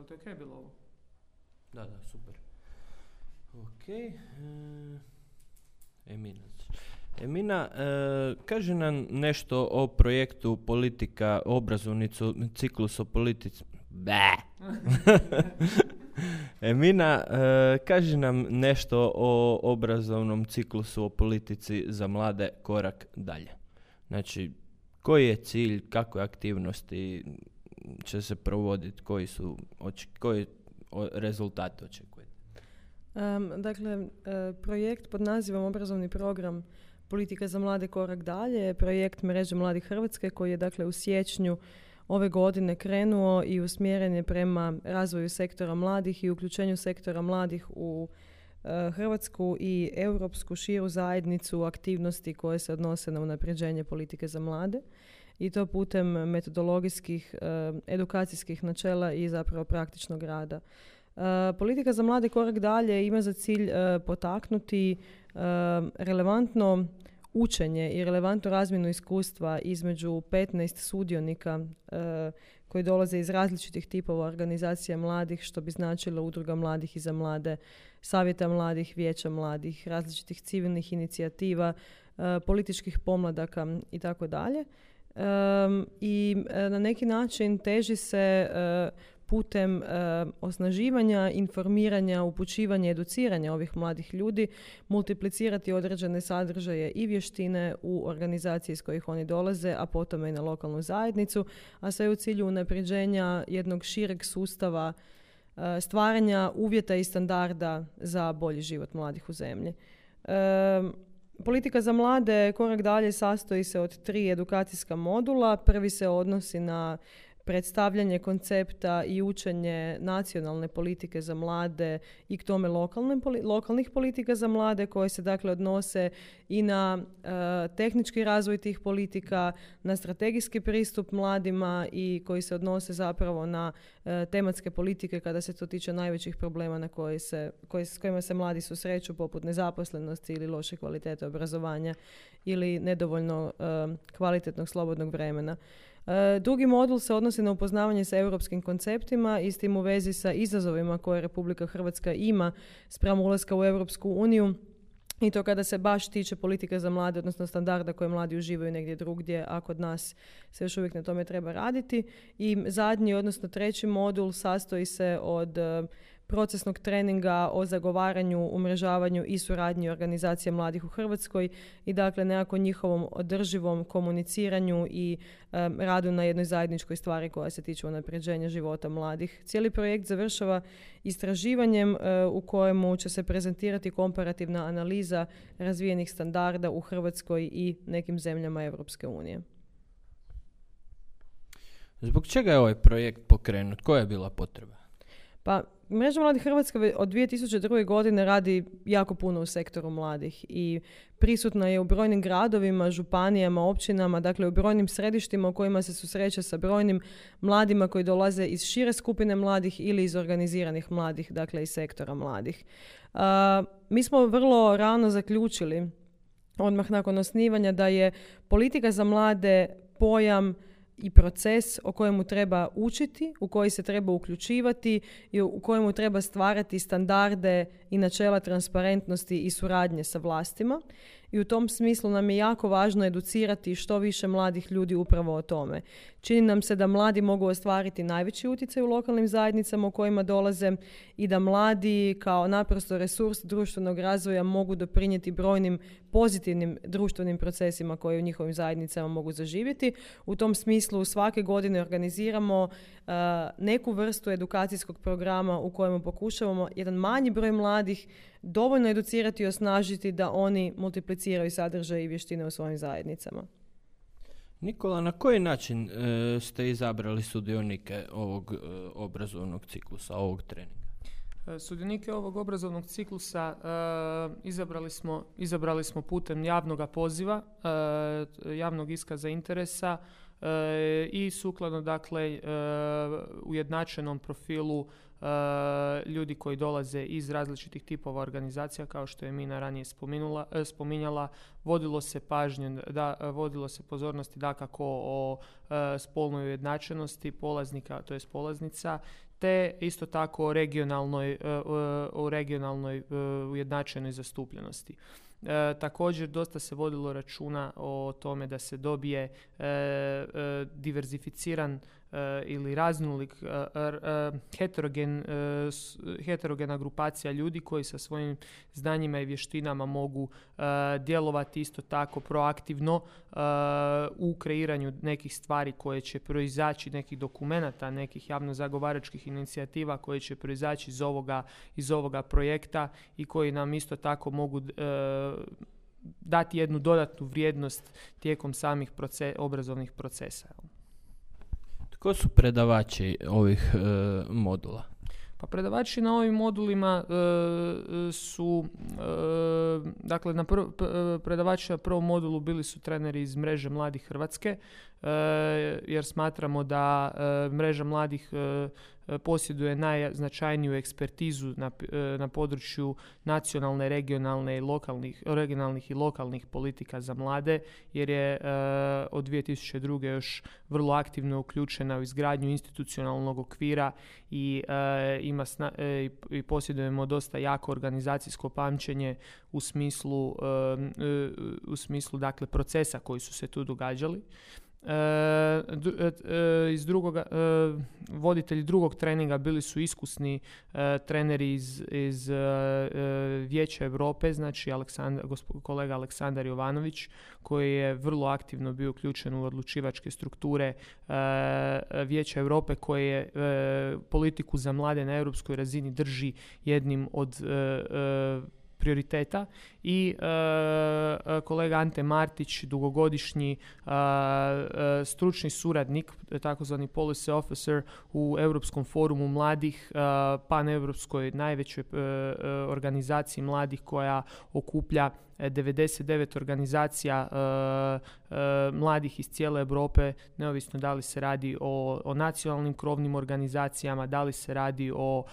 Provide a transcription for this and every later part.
li to je bilo ovo? Da, da, super. Ok. E, Emina. Emina, e, kaže nam nešto o projektu politika, obrazovnicu, ciklus o politici. Be! Emina, e, kaže nam nešto o obrazovnom ciklusu o politici za mlade korak dalje. Znači, koji je cilj, kakve aktivnosti će se provoditi, koji su, koji rezultate očekujete? Um, dakle, uh, projekt pod nazivom Obrazovni program Politika za mlade korak dalje je projekt Mreže mladih Hrvatske koji je dakle u siječnju ove godine krenuo i usmjeren je prema razvoju sektora mladih i uključenju sektora mladih u e, Hrvatsku i europsku širu zajednicu aktivnosti koje se odnose na unapređenje politike za mlade i to putem metodologijskih, e, edukacijskih načela i zapravo praktičnog rada. E, politika za mlade korak dalje ima za cilj potaknuti relevantno učenje i relevantnu razmjenu iskustva između 15 sudionika koji dolaze iz različitih tipova organizacija mladih, što bi značilo udruga mladih i za mlade, savjeta mladih, vijeća mladih, različitih civilnih inicijativa, političkih pomladaka i tako dalje. I e, na neki način teži se putem e, osnaživanja, informiranja, upućivanja, educiranja ovih mladih ljudi multiplicirati određene sadržaje i vještine u organizaciji iz kojih oni dolaze, a potom i na lokalnu zajednicu, a sve u cilju unapređenja jednog šireg sustava e, stvaranja uvjeta i standarda za bolji život mladih u zemlji. E, politika za mlade korak dalje sastoji se od tri edukacijska modula. Prvi se odnosi na predstavljanje koncepta i učenje nacionalne politike za mlade i k tome lokalne, lokalnih politika za mlade koje se dakle odnose i na e, tehnički razvoj tih politika, na strategijski pristup mladima i koji se odnose zapravo na e, tematske politike kada se to tiče najvećih problema na koje se, koje, s kojima se mladi susreću poput nezaposlenosti ili loše kvalitete obrazovanja ili nedovoljno e, kvalitetnog slobodnog vremena. E, drugi modul se odnosi na upoznavanje sa europskim konceptima i s tim u vezi sa izazovima koje Republika Hrvatska ima spram ulaska u Europsku uniju i to kada se baš tiče politike za mlade, odnosno standarda koje mladi uživaju negdje drugdje, a kod nas se još uvijek na tome treba raditi. I zadnji, odnosno treći modul sastoji se od procesnog treninga o zagovaranju, umrežavanju i suradnji organizacija mladih u Hrvatskoj i dakle nekako njihovom održivom komuniciranju i radu na jednoj zajedničkoj stvari koja se tiče unapređenja života mladih. Cijeli projekt završava istraživanjem e, u kojemu će se prezentirati komparativna analiza razvijenih standarda u Hrvatskoj i nekim zemljama Europske unije. Zbog čega je ovaj projekt pokrenut? Koja je bila potreba? Pa Mreža mladih Hrvatske od 2002. godine radi jako puno u sektoru mladih i prisutna je u brojnim gradovima, županijama, općinama, dakle u brojnim središtima u kojima se susreće sa brojnim mladima koji dolaze iz šire skupine mladih ili iz organiziranih mladih, dakle iz sektora mladih. mi smo vrlo rano zaključili, odmah nakon osnivanja, da je politika za mlade pojam i proces o kojemu treba učiti, u koji se treba uključivati i u kojemu treba stvarati standarde i načela transparentnosti i suradnje sa vlastima i u tom smislu nam je jako važno educirati što više mladih ljudi upravo o tome. Čini nam se da mladi mogu ostvariti najveći utjecaj u lokalnim zajednicama u kojima dolaze i da mladi kao naprosto resurs društvenog razvoja mogu doprinijeti brojnim pozitivnim društvenim procesima koje u njihovim zajednicama mogu zaživjeti. U tom smislu svake godine organiziramo uh, neku vrstu edukacijskog programa u kojemu pokušavamo jedan manji broj mladih dovoljno educirati i osnažiti da oni multipliciraju sadržaje i vještine u svojim zajednicama. Nikola, na koji način e, ste izabrali sudionike ovog e, obrazovnog ciklusa, ovog treninga? E, sudionike ovog obrazovnog ciklusa izabrali, smo, izabrali smo putem javnog poziva, javnog iskaza interesa, i sukladno dakle ujednačenom profilu ljudi koji dolaze iz različitih tipova organizacija kao što je Mina ranije spominjala, vodilo se pažnje, da, vodilo se pozornosti dakako o spolnoj ujednačenosti polaznika, to je polaznica te isto tako o regionalnoj, o regionalnoj ujednačenoj zastupljenosti. E, također dosta se vodilo računa o tome da se dobije e, e, diverzificiran Eh, ili raznolik eh, eh, heterogen, heterogena grupacija ljudi koji sa svojim znanjima i vještinama mogu djelovati isto tako proaktivno u kreiranju nekih stvari koje će proizaći, nekih dokumenata, nekih javno zagovaračkih inicijativa koje će proizaći iz ovoga, iz ovoga projekta i koji nam isto tako mogu dati jednu dodatnu vrijednost tijekom samih obrazovnih procesa. Ko su predavači ovih e, modula? Pa predavači na ovim modulima e, su, e, dakle, na prv, predavači na prvom modulu bili su treneri iz mreže Mladih Hrvatske, jer smatramo da mreža Mladih E, posjeduje najznačajniju ekspertizu na, na području nacionalne, regionalne i lokalnih, regionalnih i lokalnih politika za mlade, jer je od 2002. još vrlo aktivno uključena u izgradnju institucionalnog okvira i, ima i posjedujemo dosta jako organizacijsko pamćenje u smislu, u smislu dakle, procesa koji su se tu događali. E, e, e, iz drugoga, voditelji drugog treninga bili su iskusni treneri iz, iz Vijeća Europe, znači Aleksandar, kolega Aleksandar Jovanović, koji je vrlo aktivno bio uključen u odlučivačke strukture Vijeća Europe koje politiku za mlade na europskoj razini drži jednim od prioriteta i e, e, kolega Ante Martić, dugogodišnji e, stručni suradnik, takozvani policy officer u Europskom forumu mladih, pan-europskoj najvećoj organizaciji mladih koja okuplja 99 organizacija mladih iz cijele Europe, neovisno da li se radi o, o nacionalnim krovnim organizacijama, da li se radi o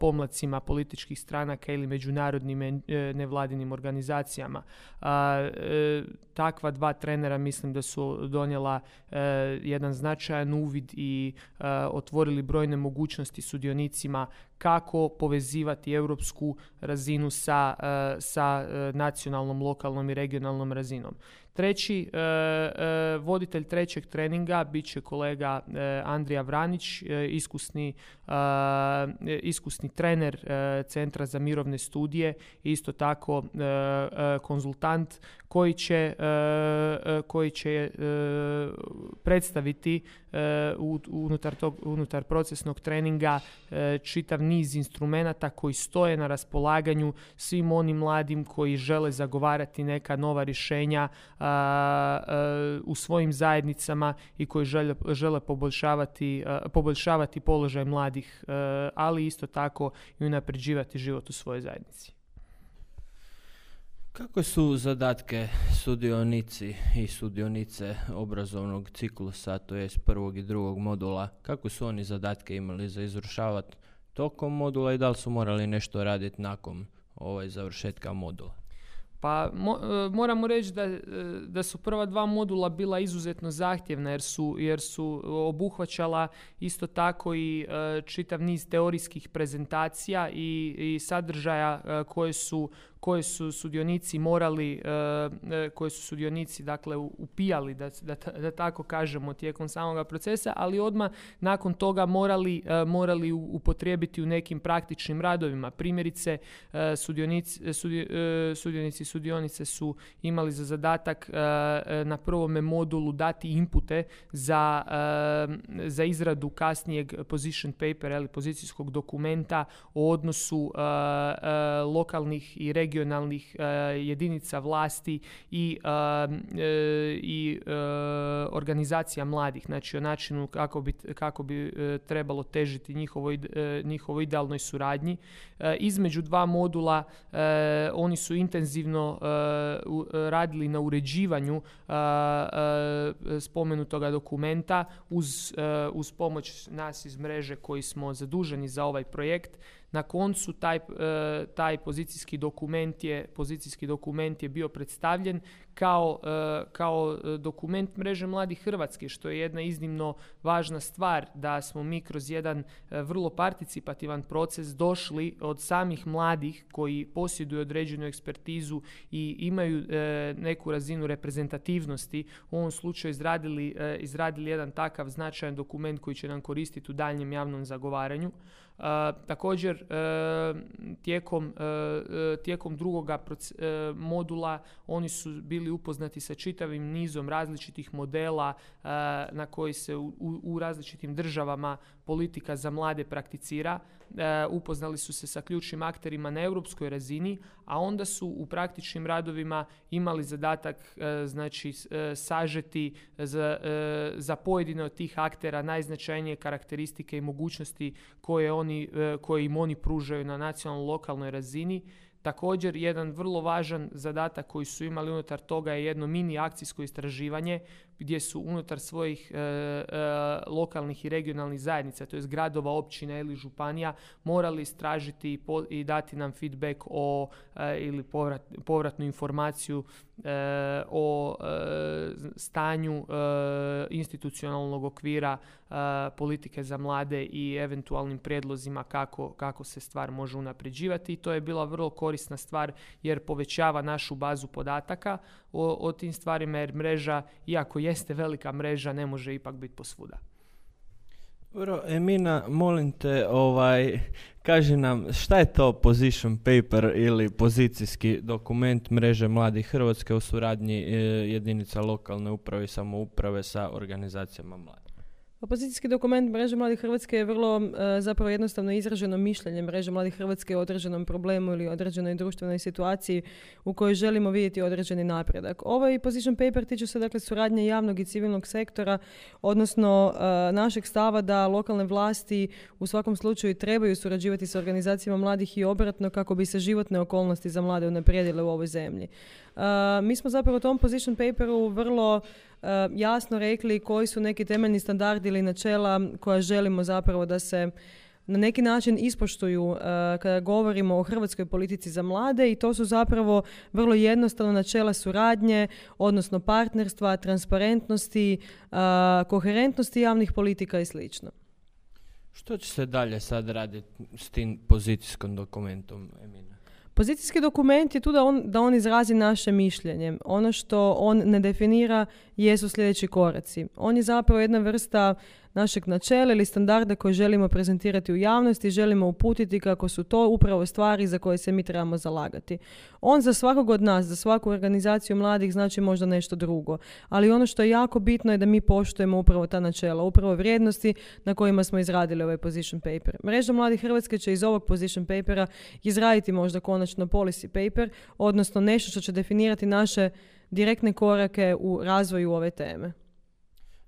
pomlacima političkih stranaka ili međunarodnim E, nevladinim organizacijama. E, takva dva trenera mislim da su donijela e, jedan značajan uvid i otvorili brojne mogućnosti sudionicima kako povezivati europsku razinu sa, sa nacionalnom, lokalnom i regionalnom razinom. Treći e, e, voditelj trećeg treninga bit će kolega e, Andrija Vranić, iskusni, iskusni trener Centra za mirovne studije, isto tako konzultant koji će, koji će predstaviti unutar, tog, unutar procesnog treninga čitav niz instrumenata koji stoje na raspolaganju svim onim mladim koji žele zagovarati neka nova rješenja u svojim zajednicama i koji žele, žele poboljšavati, poboljšavati položaj mladih, ali isto tako i unapređivati život u svojoj zajednici. Kako su zadatke sudionici i sudionice obrazovnog ciklusa, to jest prvog i drugog modula, kako su oni zadatke imali za izvršavati tokom modula i da li su morali nešto raditi nakon ovaj završetka modula? Pa e, moramo reći da, e, da su prva dva modula bila izuzetno zahtjevna jer su, jer su obuhvaćala isto tako i e, čitav niz teorijskih prezentacija i, i sadržaja koje su koje su sudionici morali, e, e, koje su sudionici dakle upijali, da, da, da tako kažemo, tijekom samoga procesa, ali odmah nakon toga morali, e, morali upotrijebiti u nekim praktičnim radovima. Primjerice, sudionici, sudionici sudionice su imali za zadatak na prvome modulu dati impute za, za izradu kasnijeg position paper ili pozicijskog dokumenta o odnosu lokalnih i regionalnih regionalnih jedinica vlasti i, i organizacija mladih, znači o načinu kako bi, kako bi trebalo težiti njihovoj, njihovoj idealnoj suradnji. Između dva modula oni su intenzivno radili na uređivanju spomenutoga dokumenta uz, uz pomoć nas iz mreže koji smo zaduženi za ovaj projekt na koncu taj, e, taj pozicijski dokument je pozicijski dokument je bio predstavljen kao, e, kao e, dokument mreže mladih Hrvatske što je jedna iznimno važna stvar da smo mi kroz jedan vrlo participativan proces došli od samih mladih koji posjeduju određenu ekspertizu i imaju neku razinu reprezentativnosti. U ovom slučaju izradili, izradili jedan takav značajan dokument koji će nam koristiti u daljnjem javnom zagovaranju također e, tijekom, e, e, tijekom drugoga modula oni su bili upoznati sa čitavim nizom različitih modela na koji se u, u različitim državama politika za mlade prakticira. Upoznali su se sa ključnim akterima na europskoj razini, a onda su u praktičnim radovima imali zadatak znači sažeti za, za pojedine od tih aktera najznačajnije karakteristike i mogućnosti koje oni E, koje im oni pružaju na nacionalnoj lokalnoj razini. Također, jedan vrlo važan zadatak koji su imali unutar toga je jedno mini akcijsko istraživanje gdje su unutar svojih e, e, lokalnih i regionalnih zajednica, to je gradova, općina ili županija, morali istražiti i, dati nam feedback o ili povratnu informaciju o stanju institucionalnog okvira politike za mlade i eventualnim prijedlozima kako, kako se stvar može unapređivati. I to je bila vrlo korisna stvar jer povećava našu bazu podataka o, o tim stvarima jer mreža, iako jeste velika mreža, ne može ipak biti posvuda. Dobro, Emina, molim te, ovaj, kaži nam šta je to position paper ili pozicijski dokument mreže Mladih Hrvatske u suradnji e, jedinica lokalne uprave i samouprave sa organizacijama mladih? Opozicijski dokument Mreže Mladih Hrvatske je vrlo e, zapravo jednostavno izraženo mišljenje Mreže Mladih Hrvatske o određenom problemu ili određenoj društvenoj situaciji u kojoj želimo vidjeti određeni napredak. Ovaj position paper tiče se dakle suradnje javnog i civilnog sektora, odnosno e, našeg stava da lokalne vlasti u svakom slučaju trebaju surađivati sa organizacijama mladih i obratno kako bi se životne okolnosti za mlade unaprijedile u ovoj zemlji. E, mi smo zapravo u tom position paperu vrlo Eh, jasno rekli koji su neki temeljni standardi ili načela koja želimo zapravo da se na neki način ispoštuju eh, kada govorimo o hrvatskoj politici za mlade i to su zapravo vrlo jednostavno načela suradnje, odnosno partnerstva, transparentnosti, eh, koherentnosti javnih politika i slično. Što će se dalje sad raditi s tim pozicijskom dokumentom, Emina? Pozicijski dokument je tu da on, da on izrazi naše mišljenje. Ono što on ne definira jesu sljedeći koraci. On je zapravo jedna vrsta našeg načela ili standarda koje želimo prezentirati u javnosti, želimo uputiti kako su to upravo stvari za koje se mi trebamo zalagati. On za svakog od nas, za svaku organizaciju mladih znači možda nešto drugo, ali ono što je jako bitno je da mi poštujemo upravo ta načela, upravo vrijednosti na kojima smo izradili ovaj position paper. Mreža Mladih Hrvatske će iz ovog position papera izraditi možda konačno policy paper, odnosno nešto što će definirati naše direktne korake u razvoju ove teme.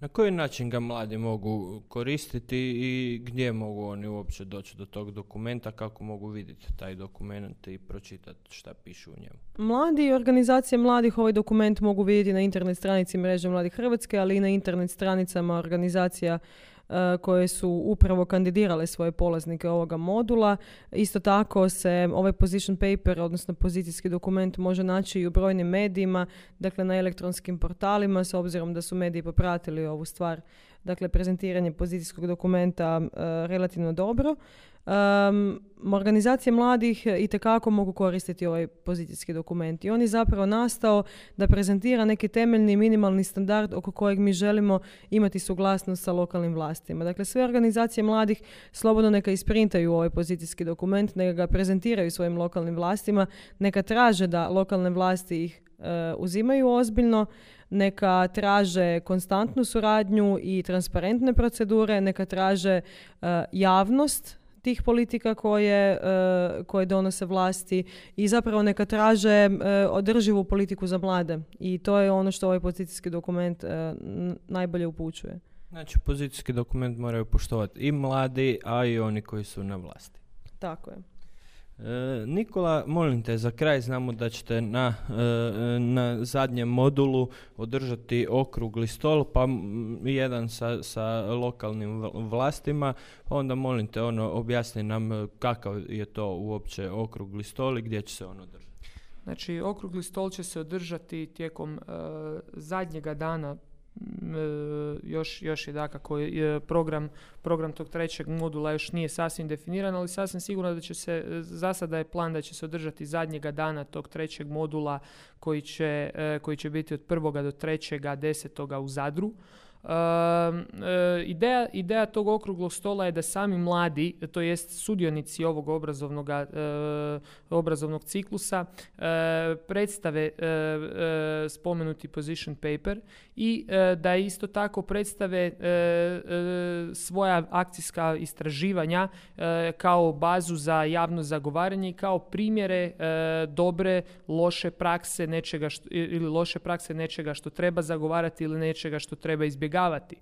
Na koji način ga mladi mogu koristiti i gdje mogu oni uopće doći do tog dokumenta, kako mogu vidjeti taj dokument i pročitati šta piše u njemu? Mladi i organizacije mladih ovaj dokument mogu vidjeti na internet stranici Mreže Mladih Hrvatske, ali i na internet stranicama organizacija koje su upravo kandidirale svoje polaznike ovoga modula. Isto tako se ovaj position paper, odnosno pozicijski dokument može naći i u brojnim medijima, dakle na elektronskim portalima, s obzirom da su mediji popratili ovu stvar, dakle prezentiranje pozicijskog dokumenta e, relativno dobro. Um, organizacije mladih i tekako mogu koristiti ovaj pozicijski dokument. I on je zapravo nastao da prezentira neki temeljni minimalni standard oko kojeg mi želimo imati suglasnost sa lokalnim vlastima. Dakle, sve organizacije mladih slobodno neka isprintaju ovaj pozicijski dokument, neka ga prezentiraju svojim lokalnim vlastima, neka traže da lokalne vlasti ih e, uzimaju ozbiljno, neka traže konstantnu suradnju i transparentne procedure, neka traže e, javnost tih politika koje, koje donose vlasti i zapravo neka traže održivu politiku za mlade. I to je ono što ovaj pozicijski dokument najbolje upućuje. Znači, pozicijski dokument moraju poštovati i mladi, a i oni koji su na vlasti. Tako je. E, Nikola, molim te, za kraj znamo da ćete na, e, na zadnjem modulu održati okrugli stol, pa jedan sa, sa lokalnim vlastima, onda molim te, ono, objasni nam e, kakav je to uopće okrugli stol i gdje će se on održati. Znači, okrugli stol će se održati tijekom zadnjega dana još, još je dakako program, program tog trećeg modula još nije sasvim definiran, ali sasvim sigurno da će se, za sada je plan da će se održati zadnjega dana tog trećeg modula koji će, e, koji će biti od prvoga do trećega desetoga u Zadru. E, ideja, ideja tog okruglog stola je da sami mladi, to jest sudionici ovog obrazovnog, e, obrazovnog ciklusa, e, predstave spomenuti position paper i da isto tako predstave svoja akcijska istraživanja kao bazu za javno zagovaranje i kao primjere dobre, loše prakse nečega što, ili loše prakse nečega što treba zagovarati ili nečega što treba izbjegati izbjegavati.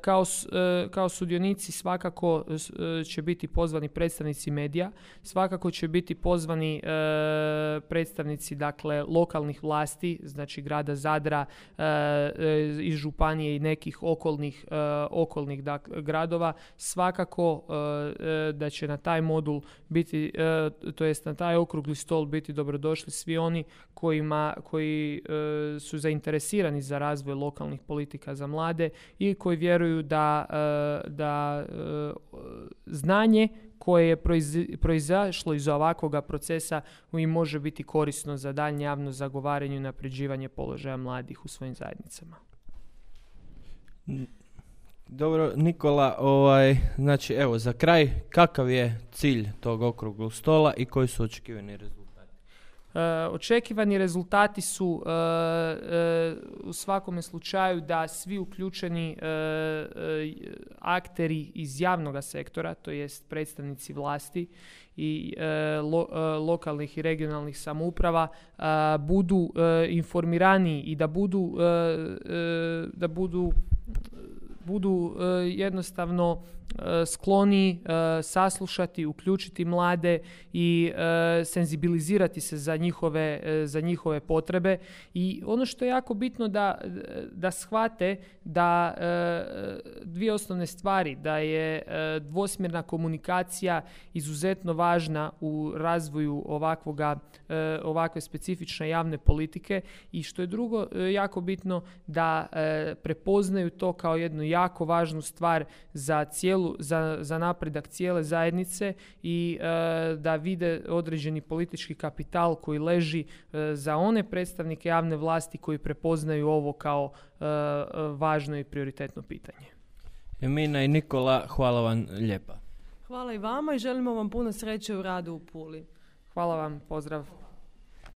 Kao, e, kao sudionici svakako e, će biti pozvani predstavnici medija, svakako će biti pozvani predstavnici dakle lokalnih vlasti, znači grada Zadra iz županije i nekih okolnih, okolnih gradova, svakako da će na taj modul biti, to jest na taj okrugli stol biti dobrodošli svi oni kojima, koji su zainteresirani za razvoj lokalnih politika za mlade i koji vjeruju da, e, da e, znanje koje je proizašlo iz ovakvog procesa im može biti korisno za daljnje javno zagovaranje i napređivanje položaja mladih u svojim zajednicama. Dobro, Nikola, ovaj, znači evo za kraj, kakav je cilj tog okruglog stola i koji su očekivani rezultati? Uh, očekivani rezultati su uh, uh, u svakome slučaju da svi uključeni akteri iz javnog sektora, to jest predstavnici vlasti i lokalnih i regionalnih samouprava budu informirani i da budu da budu budu jednostavno E, skloni e, saslušati, uključiti mlade i e, senzibilizirati se za njihove, za njihove potrebe. I ono što je jako bitno da, da shvate da dvije osnovne stvari, da je dvosmjerna komunikacija izuzetno važna u razvoju ovakvoga, ovakve specifične javne politike i što je drugo jako bitno da prepoznaju to kao jednu jako važnu stvar za cijelu za, za napredak cijele zajednice i e, da vide određeni politički kapital koji leži e, za one predstavnike javne vlasti koji prepoznaju ovo kao e, važno i prioritetno pitanje. Emina i Nikola, hvala vam lijepa. Hvala i vama i želimo vam puno sreće u radu u Puli. Hvala vam, pozdrav.